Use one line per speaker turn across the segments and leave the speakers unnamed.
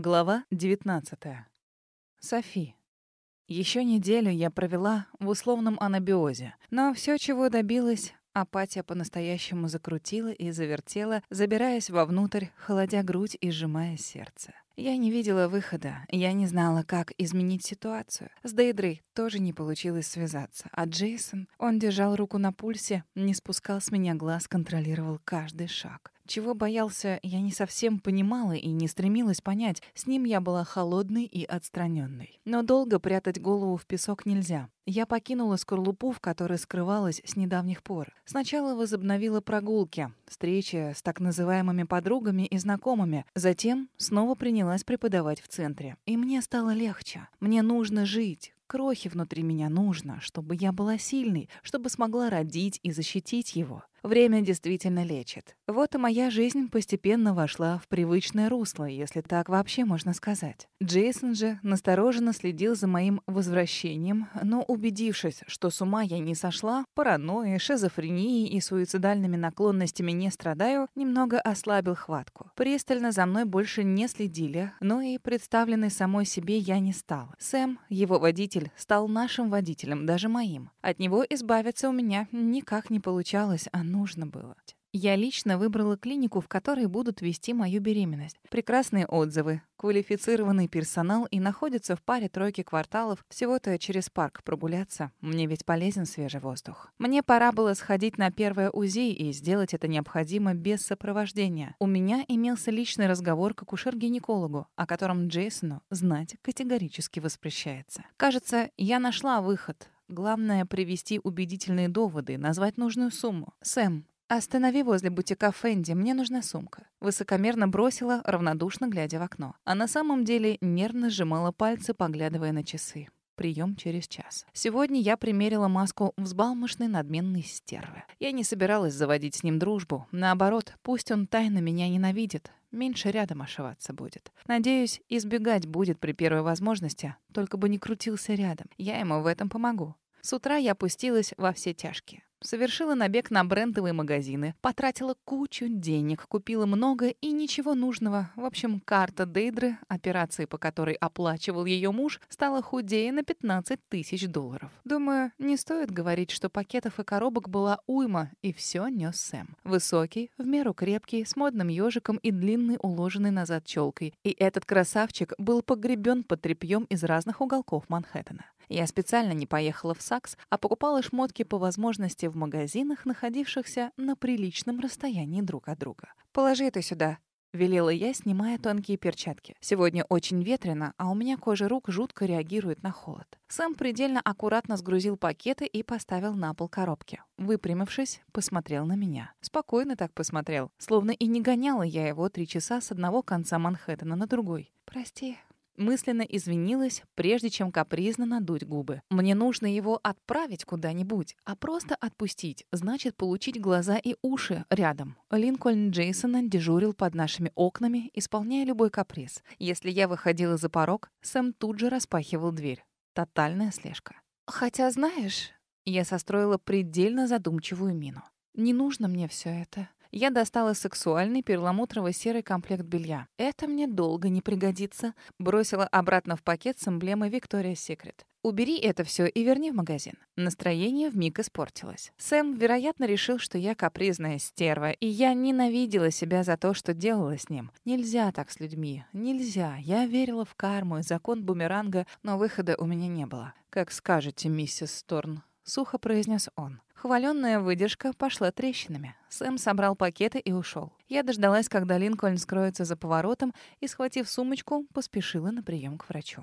Глава 19. Софи. Еще неделю я провела в условном анабиозе, но все, чего добилась, апатия по-настоящему закрутила и завертела, забираясь вовнутрь, холодя грудь и сжимая сердце. Я не видела выхода, я не знала, как изменить ситуацию. С Дейдрой тоже не получилось связаться, а Джейсон, он держал руку на пульсе, не спускал с меня глаз, контролировал каждый шаг. Чего боялся, я не совсем понимала и не стремилась понять. С ним я была холодной и отстраненной. Но долго прятать голову в песок нельзя. Я покинула скорлупу, в которой скрывалась с недавних пор. Сначала возобновила прогулки, встречи с так называемыми подругами и знакомыми. Затем снова принялась преподавать в центре. И мне стало легче. Мне нужно жить. Крохи внутри меня нужно, чтобы я была сильной, чтобы смогла родить и защитить его. Время действительно лечит. Вот и моя жизнь постепенно вошла в привычное русло, если так вообще можно сказать. Джейсон же настороженно следил за моим возвращением, но убедившись, что с ума я не сошла, паранойей, шизофренией и суицидальными наклонностями не страдаю, немного ослабил хватку. Пристально за мной больше не следили, но и представленной самой себе я не стала. Сэм, его водитель, стал нашим водителем, даже моим. От него избавиться у меня никак не получалось, а нужно было. Я лично выбрала клинику, в которой будут вести мою беременность. Прекрасные отзывы, квалифицированный персонал и находится в паре тройки кварталов, всего-то через парк прогуляться. Мне ведь полезен свежий воздух. Мне пора было сходить на первое УЗИ, и сделать это необходимо без сопровождения. У меня имелся личный разговор к акушер-гинекологу, о котором Джейсону знать категорически воспрещается. Кажется, я нашла выход. Главное — привести убедительные доводы, назвать нужную сумму. «Сэм, «Останови возле бутика Фэнди, мне нужна сумка». Высокомерно бросила, равнодушно глядя в окно. А на самом деле нервно сжимала пальцы, поглядывая на часы. Прием через час. Сегодня я примерила маску взбалмошной надменной стервы. Я не собиралась заводить с ним дружбу. Наоборот, пусть он тайно меня ненавидит, меньше рядом ошиваться будет. Надеюсь, избегать будет при первой возможности, только бы не крутился рядом. Я ему в этом помогу. С утра я опустилась во все тяжкие. Совершила набег на брендовые магазины, потратила кучу денег, купила много и ничего нужного. В общем, карта Дейдры, операции по которой оплачивал ее муж, стала худее на 15 тысяч долларов. Думаю, не стоит говорить, что пакетов и коробок была уйма, и все нес Сэм. Высокий, в меру крепкий, с модным ежиком и длинной уложенной назад челкой. И этот красавчик был погребен под тряпьем из разных уголков Манхэттена. Я специально не поехала в САКС, а покупала шмотки по возможности в магазинах, находившихся на приличном расстоянии друг от друга. «Положи это сюда», — велела я, снимая тонкие перчатки. «Сегодня очень ветрено, а у меня кожа рук жутко реагирует на холод». Сам предельно аккуратно сгрузил пакеты и поставил на пол коробки. Выпрямившись, посмотрел на меня. Спокойно так посмотрел, словно и не гоняла я его три часа с одного конца Манхэттена на другой. «Прости», мысленно извинилась, прежде чем капризно надуть губы. Мне нужно его отправить куда-нибудь, а просто отпустить, значит получить глаза и уши рядом. Линкольн Джейсона дежурил под нашими окнами, исполняя любой каприз. Если я выходила за порог, Сэм тут же распахивал дверь. Тотальная слежка. Хотя, знаешь, я состроила предельно задумчивую мину. Не нужно мне все это. Я достала сексуальный перламутрово-серый комплект белья. Это мне долго не пригодится. Бросила обратно в пакет с эмблемой Victoria's Secret. Убери это все и верни в магазин. Настроение вмиг испортилось. Сэм, вероятно, решил, что я капризная стерва, и я ненавидела себя за то, что делала с ним. Нельзя так с людьми. Нельзя. Я верила в карму и закон бумеранга, но выхода у меня не было. «Как скажете, миссис Сторн», — сухо произнес он. Хваленная выдержка пошла трещинами. Сэм собрал пакеты и ушел. Я дождалась, когда Линкольн скроется за поворотом, и, схватив сумочку, поспешила на прием к врачу.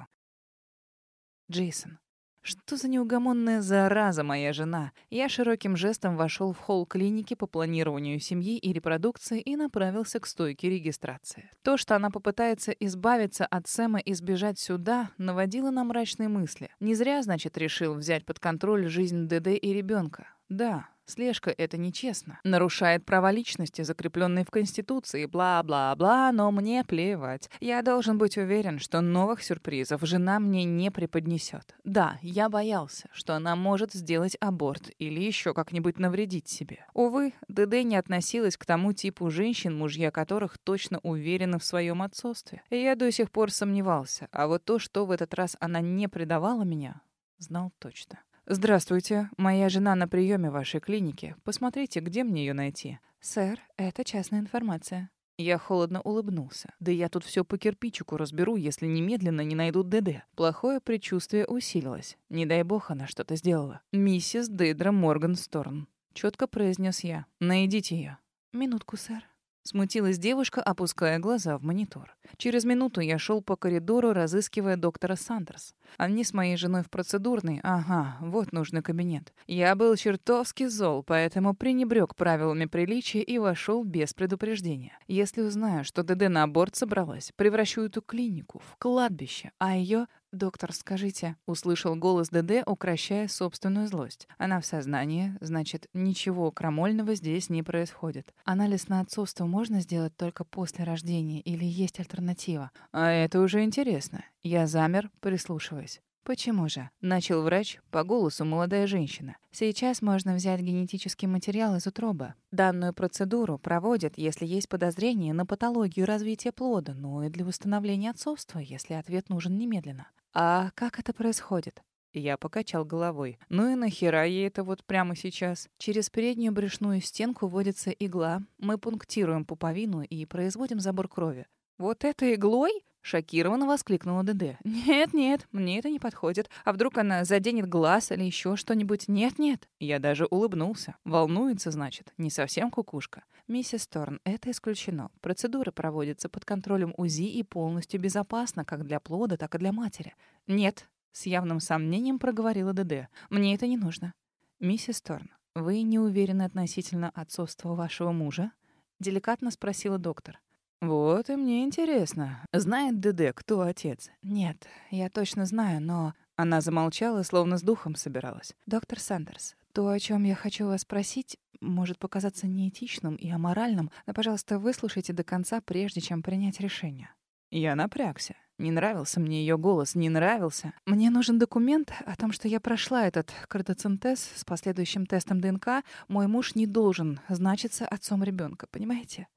Джейсон. Что за неугомонная зараза моя жена? Я широким жестом вошел в холл клиники по планированию семьи и репродукции и направился к стойке регистрации. То, что она попытается избавиться от Сэма и сбежать сюда, наводило на мрачные мысли. Не зря, значит, решил взять под контроль жизнь ДД и ребенка. Да, Слежка — это нечестно. Нарушает права личности, закрепленные в Конституции, бла-бла-бла, но мне плевать. Я должен быть уверен, что новых сюрпризов жена мне не преподнесет. Да, я боялся, что она может сделать аборт или еще как-нибудь навредить себе. Увы, ДД не относилась к тому типу женщин, мужья которых точно уверены в своем отцовстве. Я до сих пор сомневался, а вот то, что в этот раз она не предавала меня, знал точно. «Здравствуйте. Моя жена на приеме в вашей клинике. Посмотрите, где мне ее найти?» «Сэр, это частная информация». Я холодно улыбнулся. Да я тут все по кирпичику разберу, если немедленно не найдут ДД. Плохое предчувствие усилилось. Не дай бог она что-то сделала. «Миссис Дейдра Моргансторн», — четко произнес я. «Найдите ее». «Минутку, сэр». Смутилась девушка, опуская глаза в монитор. Через минуту я шел по коридору, разыскивая доктора Сандерс. Они с моей женой в процедурной. Ага, вот нужный кабинет. Я был чертовски зол, поэтому пренебрег правилами приличия и вошел без предупреждения. Если узнаю, что ДД на аборт собралась, превращу эту клинику в кладбище, а ее «Доктор, скажите», — услышал голос ДД, укращая собственную злость. «Она в сознании, значит, ничего крамольного здесь не происходит. Анализ на отцовство можно сделать только после рождения или есть альтернатива?» «А это уже интересно». Я замер, прислушиваясь. «Почему же?» — начал врач, по голосу молодая женщина. «Сейчас можно взять генетический материал из утробы. Данную процедуру проводят, если есть подозрение на патологию развития плода, но и для восстановления отцовства, если ответ нужен немедленно. «А как это происходит?» Я покачал головой. «Ну и нахера ей это вот прямо сейчас?» Через переднюю брюшную стенку вводится игла. Мы пунктируем пуповину и производим забор крови. «Вот это иглой?» — шокированно воскликнула ДД. «Нет, нет, мне это не подходит. А вдруг она заденет глаз или еще что-нибудь? Нет, нет». Я даже улыбнулся. Волнуется, значит. Не совсем кукушка. «Миссис Торн, это исключено. Процедура проводится под контролем УЗИ и полностью безопасна как для плода, так и для матери». «Нет», — с явным сомнением проговорила ДД. «Мне это не нужно». «Миссис Торн, вы не уверены относительно отцовства вашего мужа?» — деликатно спросила доктор. «Вот и мне интересно. Знает ДД, кто отец?» «Нет, я точно знаю, но...» Она замолчала, словно с духом собиралась. «Доктор Сандерс, то, о чем я хочу вас спросить, может показаться неэтичным и аморальным, но, пожалуйста, выслушайте до конца, прежде чем принять решение. Я напрягся. Не нравился мне ее голос, не нравился. Мне нужен документ о том, что я прошла этот кардоцентез с последующим тестом ДНК. Мой муж не должен значиться отцом ребенка, понимаете?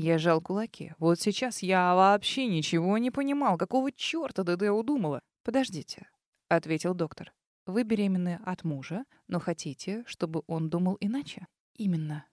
Я жал кулаки. Вот сейчас я вообще ничего не понимал. Какого чёрта ДД удумала? Подождите, ответил доктор. Вы беременны от мужа, но хотите, чтобы он думал иначе? Именно.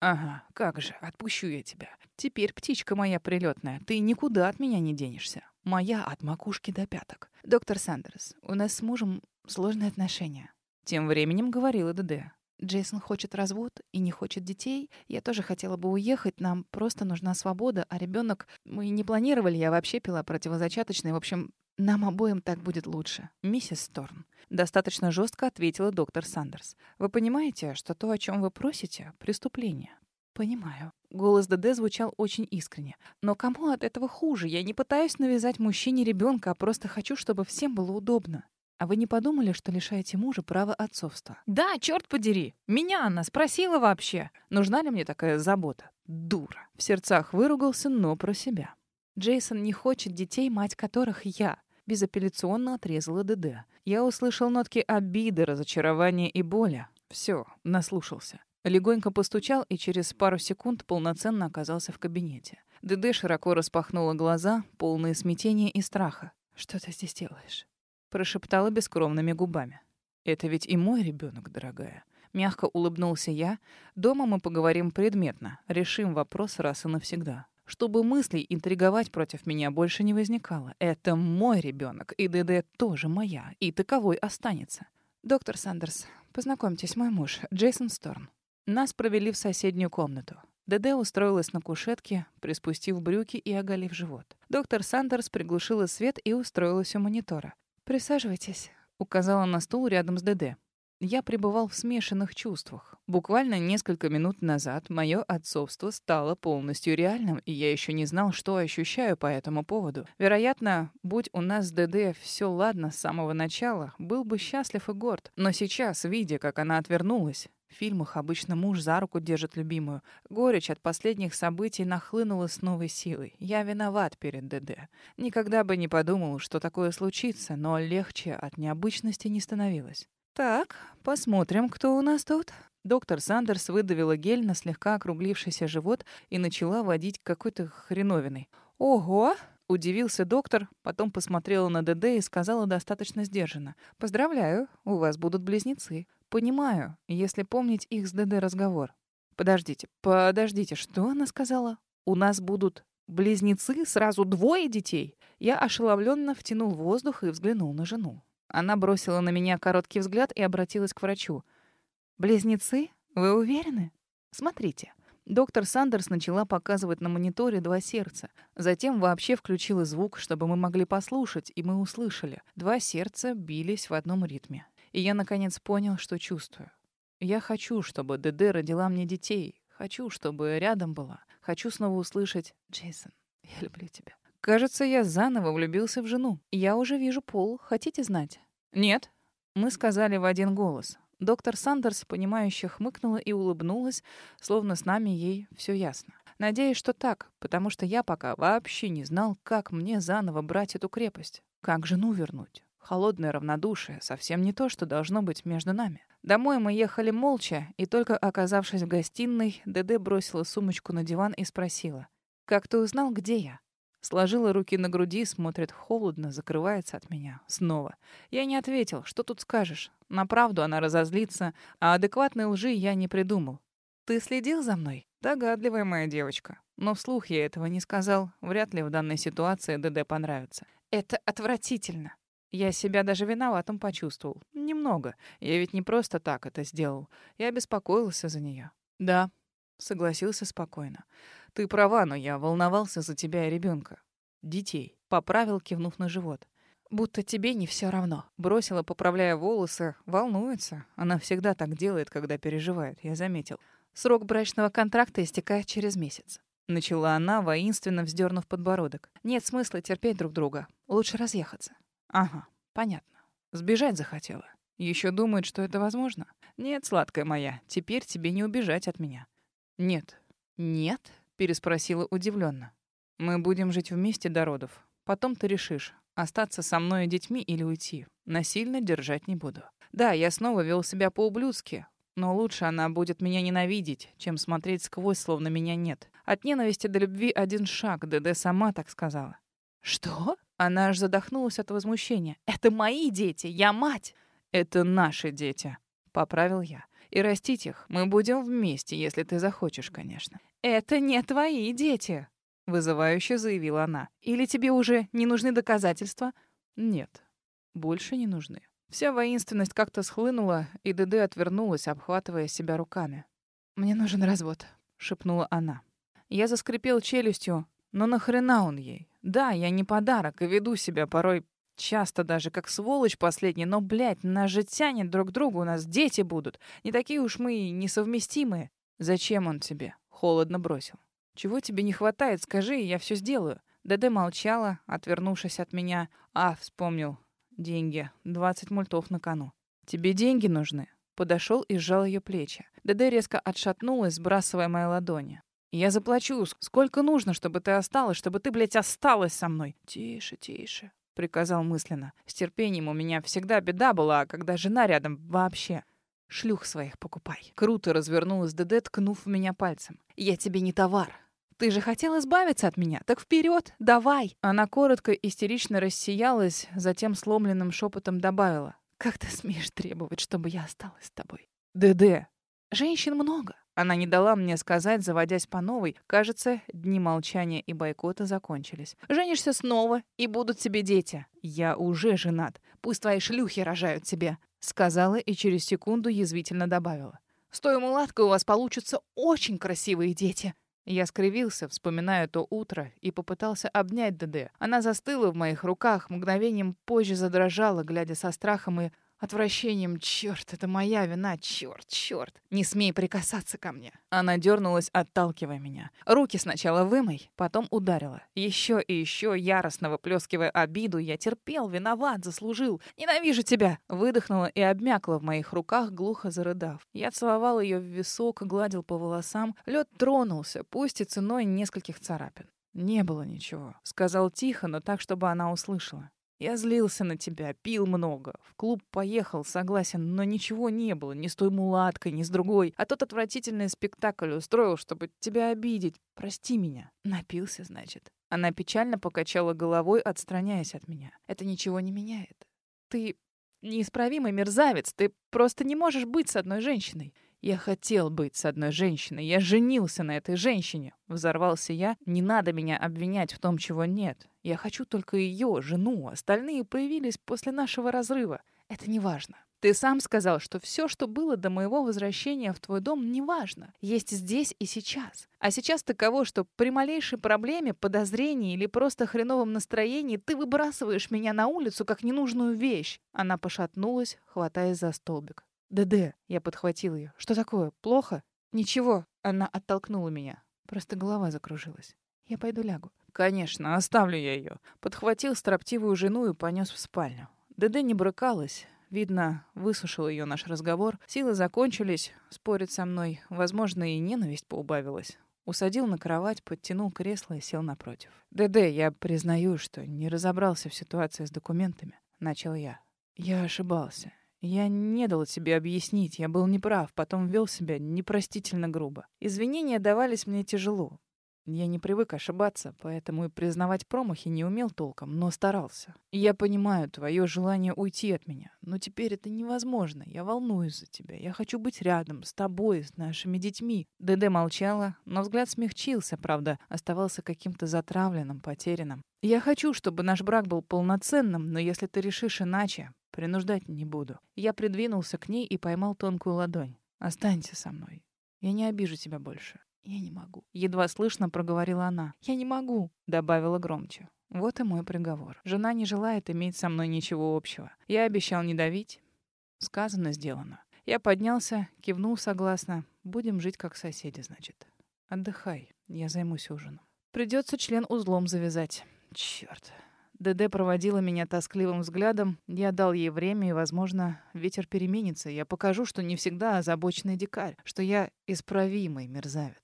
Ага, как же, отпущу я тебя. Теперь, птичка моя прилетная, ты никуда от меня не денешься. Моя от макушки до пяток. Доктор Сандерс, у нас с мужем сложные отношения. Тем временем говорила ДД. Джейсон хочет развод и не хочет детей. Я тоже хотела бы уехать, нам просто нужна свобода, а ребенок мы не планировали, я вообще пила противозачаточные. В общем, нам обоим так будет лучше. Миссис Сторн, достаточно жестко ответила доктор Сандерс. Вы понимаете, что то, о чем вы просите, преступление? Понимаю. Голос ДД звучал очень искренне. Но кому от этого хуже? Я не пытаюсь навязать мужчине ребенка, а просто хочу, чтобы всем было удобно. А вы не подумали, что лишаете мужа права отцовства? Да, черт подери. Меня она спросила вообще, нужна ли мне такая забота. Дура. В сердцах выругался, но про себя. Джейсон не хочет детей, мать которых я. Безапелляционно отрезала ДД. Я услышал нотки обиды, разочарования и боли. Все, наслушался. Легонько постучал и через пару секунд полноценно оказался в кабинете. ДД широко распахнула глаза, полные смятения и страха. «Что ты здесь делаешь?» Прошептала бескровными губами. «Это ведь и мой ребенок, дорогая». Мягко улыбнулся я. «Дома мы поговорим предметно, решим вопрос раз и навсегда чтобы мыслей интриговать против меня больше не возникало. Это мой ребенок, и ДД тоже моя, и таковой останется. Доктор Сандерс, познакомьтесь, мой муж, Джейсон Сторн. Нас провели в соседнюю комнату. ДД устроилась на кушетке, приспустив брюки и оголив живот. Доктор Сандерс приглушила свет и устроилась у монитора. «Присаживайтесь», — указала на стул рядом с ДД. Я пребывал в смешанных чувствах. Буквально несколько минут назад мое отцовство стало полностью реальным, и я еще не знал, что ощущаю по этому поводу. Вероятно, будь у нас с ДД все ладно с самого начала, был бы счастлив и горд. Но сейчас, видя, как она отвернулась, Фильмах обычно муж за руку держит любимую. Горечь от последних событий нахлынула с новой силой. Я виноват перед ДД. Никогда бы не подумал, что такое случится, но легче от необычности не становилось. «Так, посмотрим, кто у нас тут». Доктор Сандерс выдавила гель на слегка округлившийся живот и начала водить какой-то хреновиной. «Ого!» — удивился доктор, потом посмотрела на ДД и сказала достаточно сдержанно. «Поздравляю, у вас будут близнецы. Понимаю, если помнить их с ДД разговор. Подождите, подождите, что она сказала? У нас будут близнецы, сразу двое детей? Я ошеломленно втянул воздух и взглянул на жену. Она бросила на меня короткий взгляд и обратилась к врачу. «Близнецы? Вы уверены? Смотрите». Доктор Сандерс начала показывать на мониторе два сердца. Затем вообще включила звук, чтобы мы могли послушать, и мы услышали. Два сердца бились в одном ритме. И я, наконец, понял, что чувствую. Я хочу, чтобы ДД родила мне детей. Хочу, чтобы рядом была. Хочу снова услышать «Джейсон, я люблю тебя». Кажется, я заново влюбился в жену. Я уже вижу пол. Хотите знать? Нет. Мы сказали в один голос. Доктор Сандерс, понимающе хмыкнула и улыбнулась, словно с нами ей все ясно. Надеюсь, что так, потому что я пока вообще не знал, как мне заново брать эту крепость. Как жену вернуть? Холодное равнодушие — совсем не то, что должно быть между нами. Домой мы ехали молча, и только оказавшись в гостиной, ДД бросила сумочку на диван и спросила. «Как ты узнал, где я?» Сложила руки на груди, смотрит холодно, закрывается от меня. Снова. Я не ответил. Что тут скажешь? На правду она разозлится, а адекватной лжи я не придумал. «Ты следил за мной?» Догадливая моя девочка. Но вслух я этого не сказал. Вряд ли в данной ситуации ДД понравится. «Это отвратительно. Я себя даже виноватым почувствовал. Немного. Я ведь не просто так это сделал. Я беспокоился за нее. Да, согласился спокойно. Ты права, но я волновался за тебя и ребенка. Детей. Поправил, кивнув на живот. Будто тебе не все равно. Бросила, поправляя волосы. Волнуется. Она всегда так делает, когда переживает, я заметил. Срок брачного контракта истекает через месяц. Начала она, воинственно вздернув подбородок. Нет смысла терпеть друг друга. Лучше разъехаться. Ага, понятно. Сбежать захотела. Еще думает, что это возможно? Нет, сладкая моя, теперь тебе не убежать от меня. Нет. Нет? Переспросила удивленно. Мы будем жить вместе до родов. Потом ты решишь, остаться со мной и детьми или уйти. Насильно держать не буду. Да, я снова вел себя по-ублюдски, но лучше она будет меня ненавидеть, чем смотреть сквозь, словно меня нет. От ненависти до любви один шаг, ДД сама так сказала. Что? Она аж задохнулась от возмущения. «Это мои дети! Я мать!» «Это наши дети», — поправил я. «И растить их мы будем вместе, если ты захочешь, конечно». «Это не твои дети», — вызывающе заявила она. «Или тебе уже не нужны доказательства?» «Нет, больше не нужны». Вся воинственность как-то схлынула, и ДД отвернулась, обхватывая себя руками. «Мне нужен развод», — шепнула она. Я заскрипел челюстью, но нахрена он ей? Да, я не подарок и веду себя порой часто даже как сволочь последний, но, блядь, нас же тянет друг к другу, у нас дети будут. Не такие уж мы несовместимые. Зачем он тебе? Холодно бросил. Чего тебе не хватает, скажи, и я все сделаю. ДД молчала, отвернувшись от меня. А, вспомнил. Деньги. Двадцать мультов на кону. Тебе деньги нужны? Подошел и сжал ее плечи. ДД резко отшатнулась, сбрасывая мои ладони. Я заплачу. Сколько нужно, чтобы ты осталась, чтобы ты, блядь, осталась со мной? Тише, тише, приказал мысленно. С терпением у меня всегда беда была, а когда жена рядом вообще. Шлюх своих покупай. Круто развернулась ДД, ткнув меня пальцем. Я тебе не товар. Ты же хотел избавиться от меня. Так вперед, давай. Она коротко истерично рассиялась, затем сломленным шепотом добавила: "Как ты смеешь требовать, чтобы я осталась с тобой?" ДД. Женщин много. Она не дала мне сказать, заводясь по новой. Кажется, дни молчания и бойкота закончились. «Женишься снова, и будут тебе дети. Я уже женат. Пусть твои шлюхи рожают тебе», — сказала и через секунду язвительно добавила. «С той мулаткой у вас получатся очень красивые дети». Я скривился, вспоминая то утро, и попытался обнять ДД. Она застыла в моих руках, мгновением позже задрожала, глядя со страхом и отвращением. Черт, это моя вина, черт, черт. Не смей прикасаться ко мне. Она дернулась, отталкивая меня. Руки сначала вымой, потом ударила. Еще и еще, яростно выплескивая обиду, я терпел, виноват, заслужил. Ненавижу тебя! Выдохнула и обмякла в моих руках, глухо зарыдав. Я целовал ее в висок, гладил по волосам. Лед тронулся, пусть и ценой нескольких царапин. «Не было ничего», — сказал тихо, но так, чтобы она услышала. Я злился на тебя, пил много. В клуб поехал, согласен, но ничего не было. Ни с той мулаткой, ни с другой. А тот отвратительный спектакль устроил, чтобы тебя обидеть. Прости меня. Напился, значит. Она печально покачала головой, отстраняясь от меня. Это ничего не меняет. Ты неисправимый мерзавец. Ты просто не можешь быть с одной женщиной. Я хотел быть с одной женщиной. Я женился на этой женщине. Взорвался я. Не надо меня обвинять в том, чего нет. Я хочу только ее, жену. Остальные появились после нашего разрыва. Это не важно. Ты сам сказал, что все, что было до моего возвращения в твой дом, не важно. Есть здесь и сейчас. А сейчас таково, что при малейшей проблеме, подозрении или просто хреновом настроении ты выбрасываешь меня на улицу как ненужную вещь. Она пошатнулась, хватаясь за столбик. «ДД!» — я подхватил ее. «Что такое? Плохо?» «Ничего!» — она оттолкнула меня. Просто голова закружилась. «Я пойду лягу». «Конечно, оставлю я ее». Подхватил строптивую жену и понес в спальню. ДД не брыкалась. Видно, высушил ее наш разговор. Силы закончились. Спорить со мной. Возможно, и ненависть поубавилась. Усадил на кровать, подтянул кресло и сел напротив. «ДД, я признаю, что не разобрался в ситуации с документами», — начал я. «Я ошибался. Я не дал себе объяснить, я был неправ, потом вел себя непростительно грубо. Извинения давались мне тяжело. Я не привык ошибаться, поэтому и признавать промахи не умел толком, но старался. Я понимаю твое желание уйти от меня, но теперь это невозможно. Я волнуюсь за тебя. Я хочу быть рядом, с тобой, с нашими детьми. ДД молчала, но взгляд смягчился, правда, оставался каким-то затравленным, потерянным. Я хочу, чтобы наш брак был полноценным, но если ты решишь иначе, Принуждать не буду. Я придвинулся к ней и поймал тонкую ладонь. «Останься со мной. Я не обижу тебя больше». «Я не могу». Едва слышно проговорила она. «Я не могу», — добавила громче. Вот и мой приговор. Жена не желает иметь со мной ничего общего. Я обещал не давить. Сказано, сделано. Я поднялся, кивнул согласно. Будем жить как соседи, значит. Отдыхай, я займусь ужином. Придется член узлом завязать. Черт. ДД проводила меня тоскливым взглядом. Я дал ей время, и, возможно, ветер переменится. Я покажу, что не всегда озабоченный дикарь, что я исправимый мерзавец.